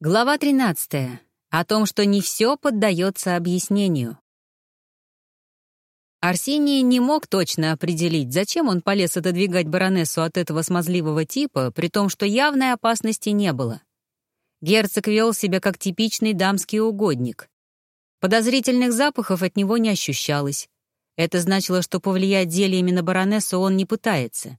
Глава 13. О том, что не все поддается объяснению. Арсений не мог точно определить, зачем он полез отодвигать баронессу от этого смазливого типа, при том, что явной опасности не было. Герцог вел себя как типичный дамский угодник. Подозрительных запахов от него не ощущалось. Это значило, что повлиять зельями на баронессу он не пытается.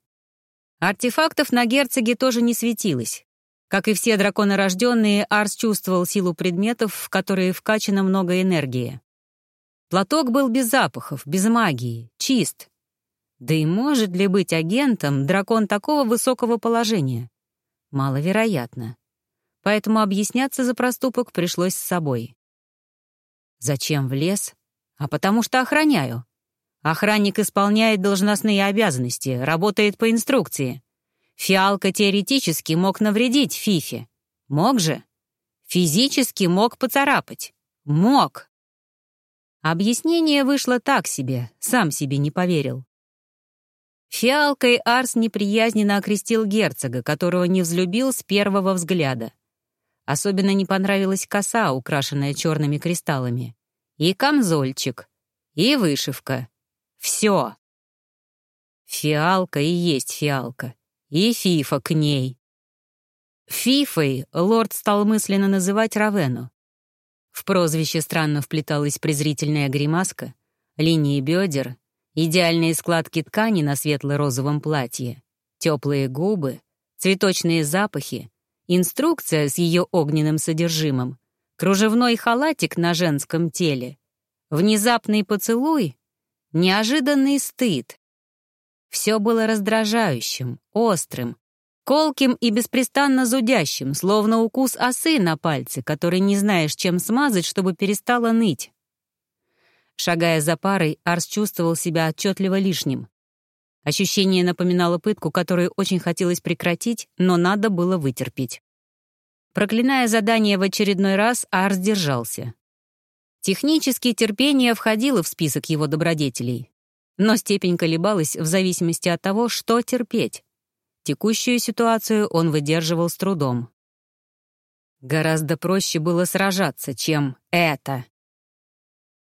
Артефактов на герцоге тоже не светилось. Как и все драконорожденные, Арс чувствовал силу предметов, в которые вкачано много энергии. Платок был без запахов, без магии, чист. Да и может ли быть агентом дракон такого высокого положения? Маловероятно. Поэтому объясняться за проступок пришлось с собой. Зачем в лес? А потому что охраняю. Охранник исполняет должностные обязанности, работает по инструкции. Фиалка теоретически мог навредить Фифе. Мог же? Физически мог поцарапать. Мог. Объяснение вышло так себе, сам себе не поверил. Фиалкой Арс неприязненно окрестил герцога, которого не взлюбил с первого взгляда. Особенно не понравилась коса, украшенная черными кристаллами, и камзольчик, и вышивка. Все. Фиалка и есть фиалка и Фифа к ней. Фифой лорд стал мысленно называть Равену. В прозвище странно вплеталась презрительная гримаска, линии бедер, идеальные складки ткани на светло-розовом платье, теплые губы, цветочные запахи, инструкция с ее огненным содержимым, кружевной халатик на женском теле, внезапный поцелуй, неожиданный стыд, все было раздражающим, острым, колким и беспрестанно зудящим, словно укус осы на пальце, который не знаешь, чем смазать, чтобы перестала ныть. Шагая за парой, Арс чувствовал себя отчетливо лишним. Ощущение напоминало пытку, которую очень хотелось прекратить, но надо было вытерпеть. Проклиная задание в очередной раз, Арс держался. Технически терпение входило в список его добродетелей но степень колебалась в зависимости от того, что терпеть. Текущую ситуацию он выдерживал с трудом. Гораздо проще было сражаться, чем это.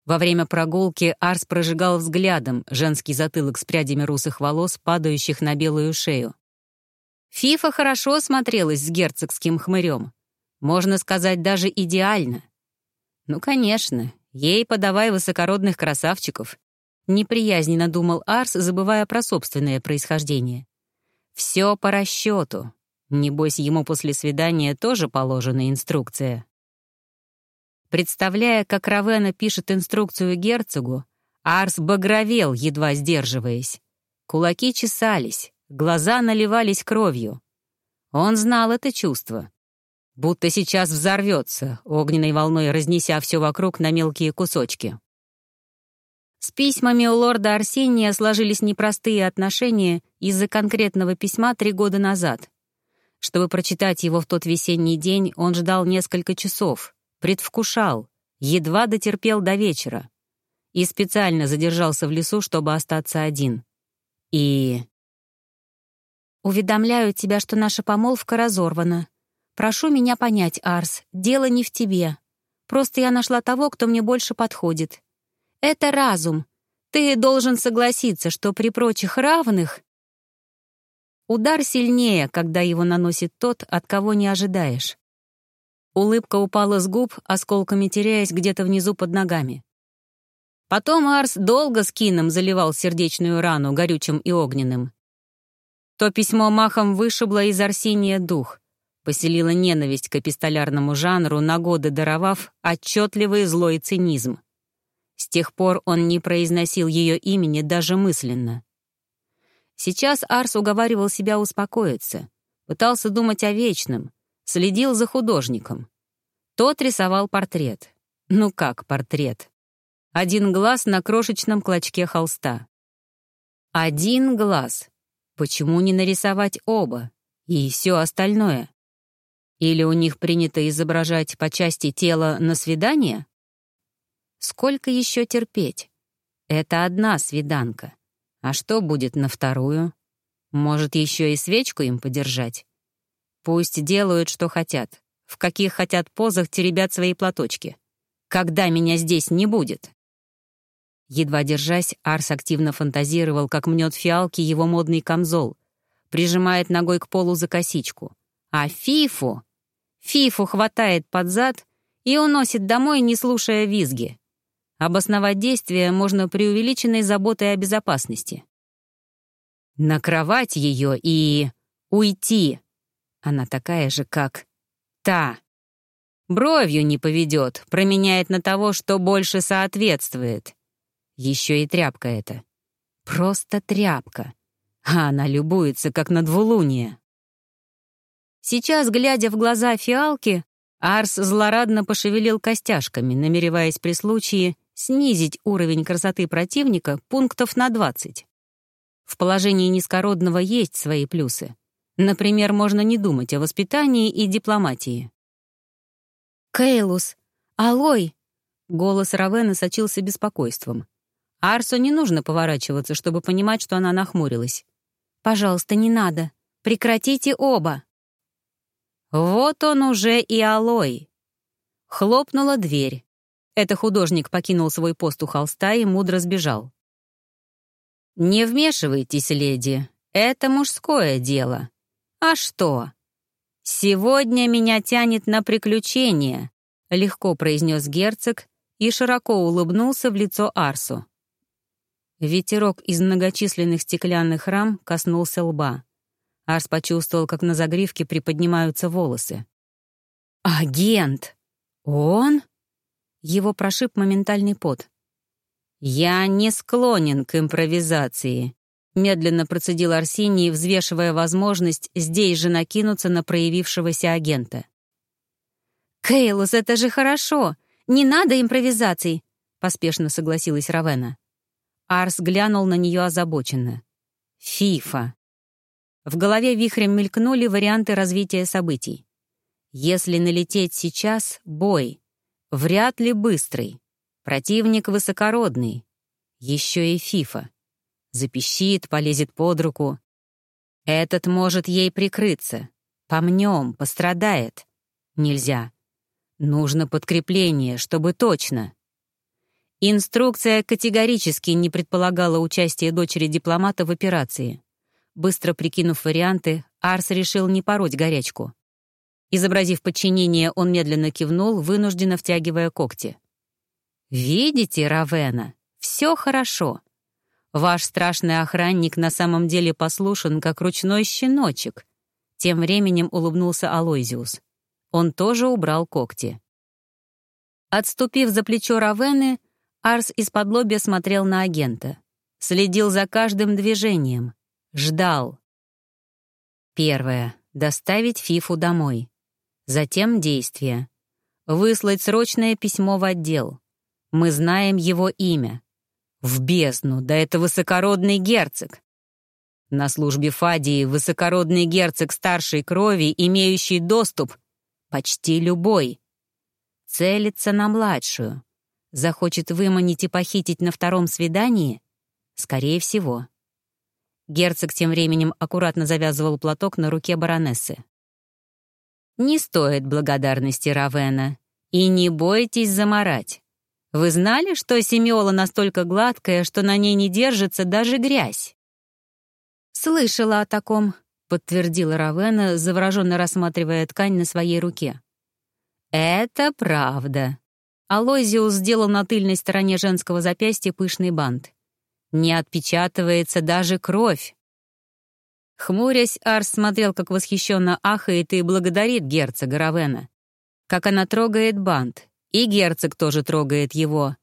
Во время прогулки Арс прожигал взглядом женский затылок с прядями русых волос, падающих на белую шею. Фифа хорошо смотрелась с герцогским хмырем. Можно сказать, даже идеально. Ну, конечно, ей подавай высокородных красавчиков, Неприязненно думал Арс, забывая про собственное происхождение. Все по расчету. Небось, ему после свидания тоже положена инструкция. Представляя, как Равена пишет инструкцию герцогу, Арс багровел, едва сдерживаясь. Кулаки чесались, глаза наливались кровью. Он знал это чувство. Будто сейчас взорвется, огненной волной разнеся все вокруг на мелкие кусочки. С письмами у лорда Арсения сложились непростые отношения из-за конкретного письма три года назад. Чтобы прочитать его в тот весенний день, он ждал несколько часов, предвкушал, едва дотерпел до вечера. И специально задержался в лесу, чтобы остаться один. И... «Уведомляю тебя, что наша помолвка разорвана. Прошу меня понять, Арс, дело не в тебе. Просто я нашла того, кто мне больше подходит. Это разум. Ты должен согласиться, что при прочих равных удар сильнее, когда его наносит тот, от кого не ожидаешь. Улыбка упала с губ, осколками теряясь где-то внизу под ногами. Потом Арс долго с кином заливал сердечную рану горючим и огненным. То письмо махом вышибло из Арсения дух, поселило ненависть к эпистолярному жанру, на годы даровав отчетливый злой цинизм. С тех пор он не произносил ее имени даже мысленно. Сейчас Арс уговаривал себя успокоиться, пытался думать о вечном, следил за художником. Тот рисовал портрет. Ну как портрет? Один глаз на крошечном клочке холста. Один глаз. Почему не нарисовать оба? И все остальное? Или у них принято изображать по части тела на свидание? Сколько еще терпеть? Это одна свиданка. А что будет на вторую? Может, еще и свечку им подержать? Пусть делают, что хотят. в каких хотят позах теребят свои платочки. Когда меня здесь не будет? Едва держась, Арс активно фантазировал, как мнет фиалки его модный камзол, прижимает ногой к полу за косичку. А Фифу... Фифу хватает под зад и уносит домой, не слушая визги. Обосновать действие можно преувеличенной заботой о безопасности. На кровать ее и... уйти. Она такая же, как... та. Бровью не поведет, променяет на того, что больше соответствует. Еще и тряпка эта. Просто тряпка. А она любуется, как на двулуние. Сейчас, глядя в глаза фиалки, Арс злорадно пошевелил костяшками, намереваясь при случае снизить уровень красоты противника пунктов на 20. В положении низкородного есть свои плюсы. Например, можно не думать о воспитании и дипломатии. «Кейлус! Алой!» Голос Равена сочился беспокойством. Арсу не нужно поворачиваться, чтобы понимать, что она нахмурилась. «Пожалуйста, не надо. Прекратите оба!» Вот он уже и Алой. Хлопнула дверь. Это художник покинул свой пост у холста и мудро сбежал. «Не вмешивайтесь, леди, это мужское дело. А что? Сегодня меня тянет на приключения», — легко произнес герцог и широко улыбнулся в лицо Арсу. Ветерок из многочисленных стеклянных рам коснулся лба. Арс почувствовал, как на загривке приподнимаются волосы. «Агент! Он?» Его прошиб моментальный пот. «Я не склонен к импровизации», — медленно процедил Арсений, взвешивая возможность здесь же накинуться на проявившегося агента. «Кейлус, это же хорошо! Не надо импровизаций!» — поспешно согласилась Равена. Арс глянул на нее озабоченно. «Фифа!» В голове вихрем мелькнули варианты развития событий. Если налететь сейчас — бой. Вряд ли быстрый. Противник высокородный. Еще и Фифа. Запищит, полезет под руку. Этот может ей прикрыться. Помнем, пострадает. Нельзя. Нужно подкрепление, чтобы точно. Инструкция категорически не предполагала участие дочери дипломата в операции. Быстро прикинув варианты, Арс решил не пороть горячку. Изобразив подчинение, он медленно кивнул, вынужденно втягивая когти. «Видите, Равена, все хорошо. Ваш страшный охранник на самом деле послушен, как ручной щеночек». Тем временем улыбнулся Алойзиус. Он тоже убрал когти. Отступив за плечо Равены, Арс из-под лобья смотрел на агента. Следил за каждым движением. Ждал. Первое. Доставить Фифу домой. Затем действия. Выслать срочное письмо в отдел. Мы знаем его имя. В бездну, да это высокородный герцог. На службе Фадии высокородный герцог старшей крови, имеющий доступ, почти любой. Целится на младшую. Захочет выманить и похитить на втором свидании? Скорее всего. Герцог тем временем аккуратно завязывал платок на руке баронессы. «Не стоит благодарности Равена. И не бойтесь заморать. Вы знали, что семиола настолько гладкая, что на ней не держится даже грязь?» «Слышала о таком», — подтвердила Равена, завороженно рассматривая ткань на своей руке. «Это правда». Алозиус сделал на тыльной стороне женского запястья пышный бант. Не отпечатывается даже кровь. Хмурясь, Арс смотрел, как восхищенно ахает и благодарит герцога Равена. Как она трогает бант, и герцог тоже трогает его.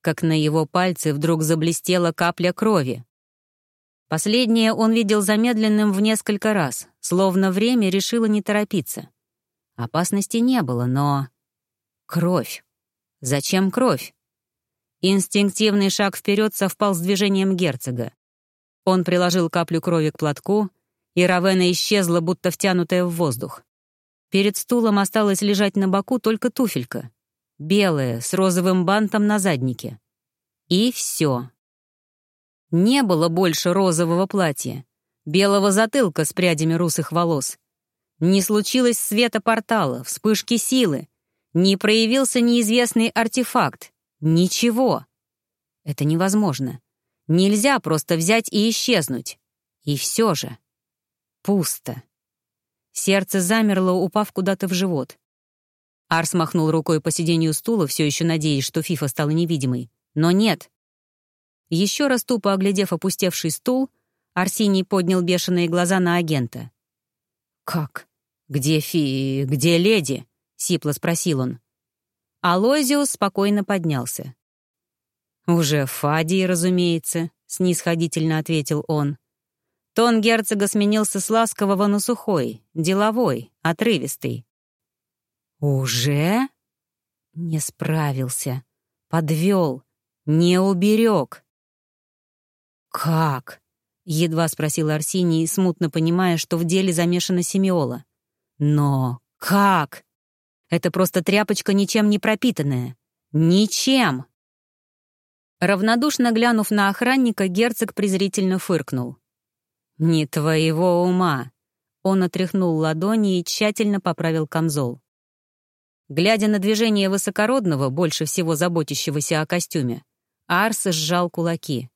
Как на его пальце вдруг заблестела капля крови. Последнее он видел замедленным в несколько раз, словно время решило не торопиться. Опасности не было, но... Кровь. Зачем кровь? Инстинктивный шаг вперед совпал с движением герцога. Он приложил каплю крови к платку, и Равена исчезла, будто втянутая в воздух. Перед стулом осталась лежать на боку только туфелька. Белая, с розовым бантом на заднике. И все. Не было больше розового платья, белого затылка с прядями русых волос. Не случилось света портала, вспышки силы. Не проявился неизвестный артефакт. Ничего. Это невозможно. Нельзя просто взять и исчезнуть. И все же. Пусто. Сердце замерло, упав куда-то в живот. Арс махнул рукой по сиденью стула, все еще надеясь, что Фифа стала невидимой. Но нет. Еще раз тупо оглядев опустевший стул, Арсений поднял бешеные глаза на агента. «Как? Где Фи... где леди?» — сипло спросил он. Алозиус спокойно поднялся. «Уже Фадии, разумеется», — снисходительно ответил он. Тон герцога сменился с ласкового на сухой, деловой, отрывистый. «Уже?» Не справился. Подвел. Не уберег. «Как?» — едва спросил Арсений, смутно понимая, что в деле замешана Семиола. «Но как?» Это просто тряпочка ничем не пропитанная. Ничем!» Равнодушно глянув на охранника, герцог презрительно фыркнул. «Не твоего ума!» Он отряхнул ладони и тщательно поправил камзол. Глядя на движение высокородного, больше всего заботящегося о костюме, Арс сжал кулаки.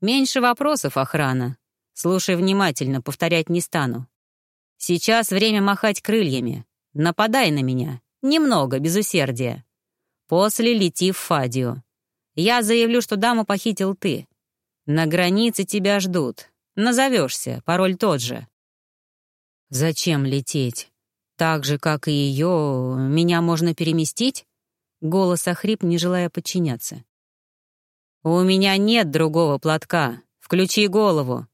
«Меньше вопросов, охрана. Слушай внимательно, повторять не стану. Сейчас время махать крыльями. Нападай на меня. Немного, без усердия. После лети в Фадию. Я заявлю, что даму похитил ты. На границе тебя ждут. Назовешься, пароль тот же. Зачем лететь? Так же, как и ее, меня можно переместить? Голос охрип, не желая подчиняться. «У меня нет другого платка. Включи голову.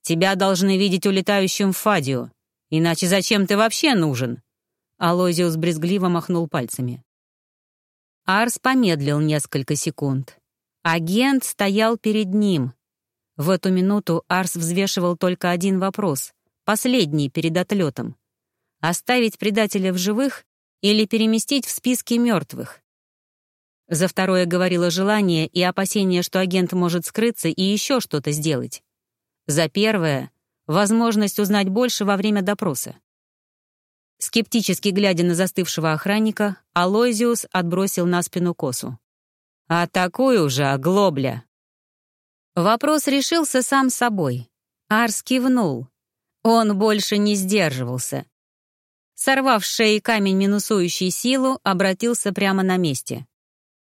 Тебя должны видеть улетающим в Фадию. Иначе зачем ты вообще нужен?» Алозиус брезгливо махнул пальцами. Арс помедлил несколько секунд. Агент стоял перед ним, в эту минуту Арс взвешивал только один вопрос, последний перед отлетом. Оставить предателя в живых или переместить в списки мертвых? За второе говорило желание и опасение, что агент может скрыться и еще что-то сделать. За первое — возможность узнать больше во время допроса. Скептически глядя на застывшего охранника, Алойзиус отбросил на спину косу. «Атакуй уже, оглобля!» Вопрос решился сам собой. Арс кивнул. Он больше не сдерживался. Сорвав с шеи камень, минусующий силу, обратился прямо на месте.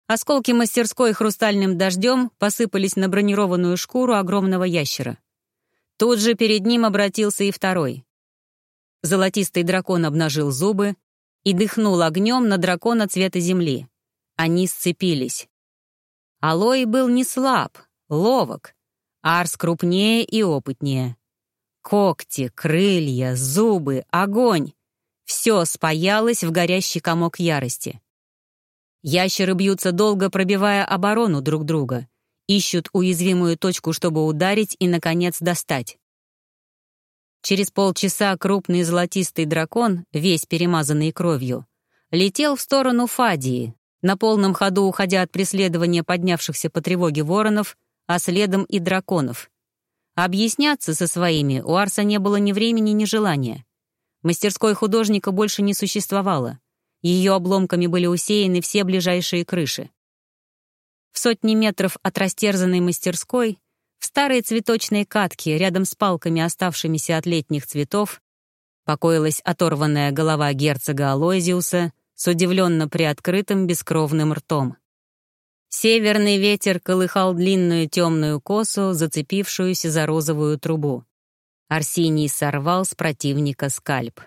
Осколки мастерской хрустальным дождем посыпались на бронированную шкуру огромного ящера. Тут же перед ним обратился и второй. Золотистый дракон обнажил зубы и дыхнул огнем на дракона цвета земли. Они сцепились. Алой был не слаб, ловок. Арс крупнее и опытнее. Когти, крылья, зубы, огонь — все спаялось в горящий комок ярости. Ящеры бьются долго, пробивая оборону друг друга, ищут уязвимую точку, чтобы ударить и, наконец, достать. Через полчаса крупный золотистый дракон, весь перемазанный кровью, летел в сторону Фадии, на полном ходу уходя от преследования поднявшихся по тревоге воронов а следом и драконов. Объясняться со своими у Арса не было ни времени, ни желания. Мастерской художника больше не существовало. Ее обломками были усеяны все ближайшие крыши. В сотни метров от растерзанной мастерской, в старой цветочной катке, рядом с палками, оставшимися от летних цветов, покоилась оторванная голова герцога Алойзиуса с удивленно приоткрытым бескровным ртом. Северный ветер колыхал длинную темную косу, зацепившуюся за розовую трубу. Арсений сорвал с противника скальп.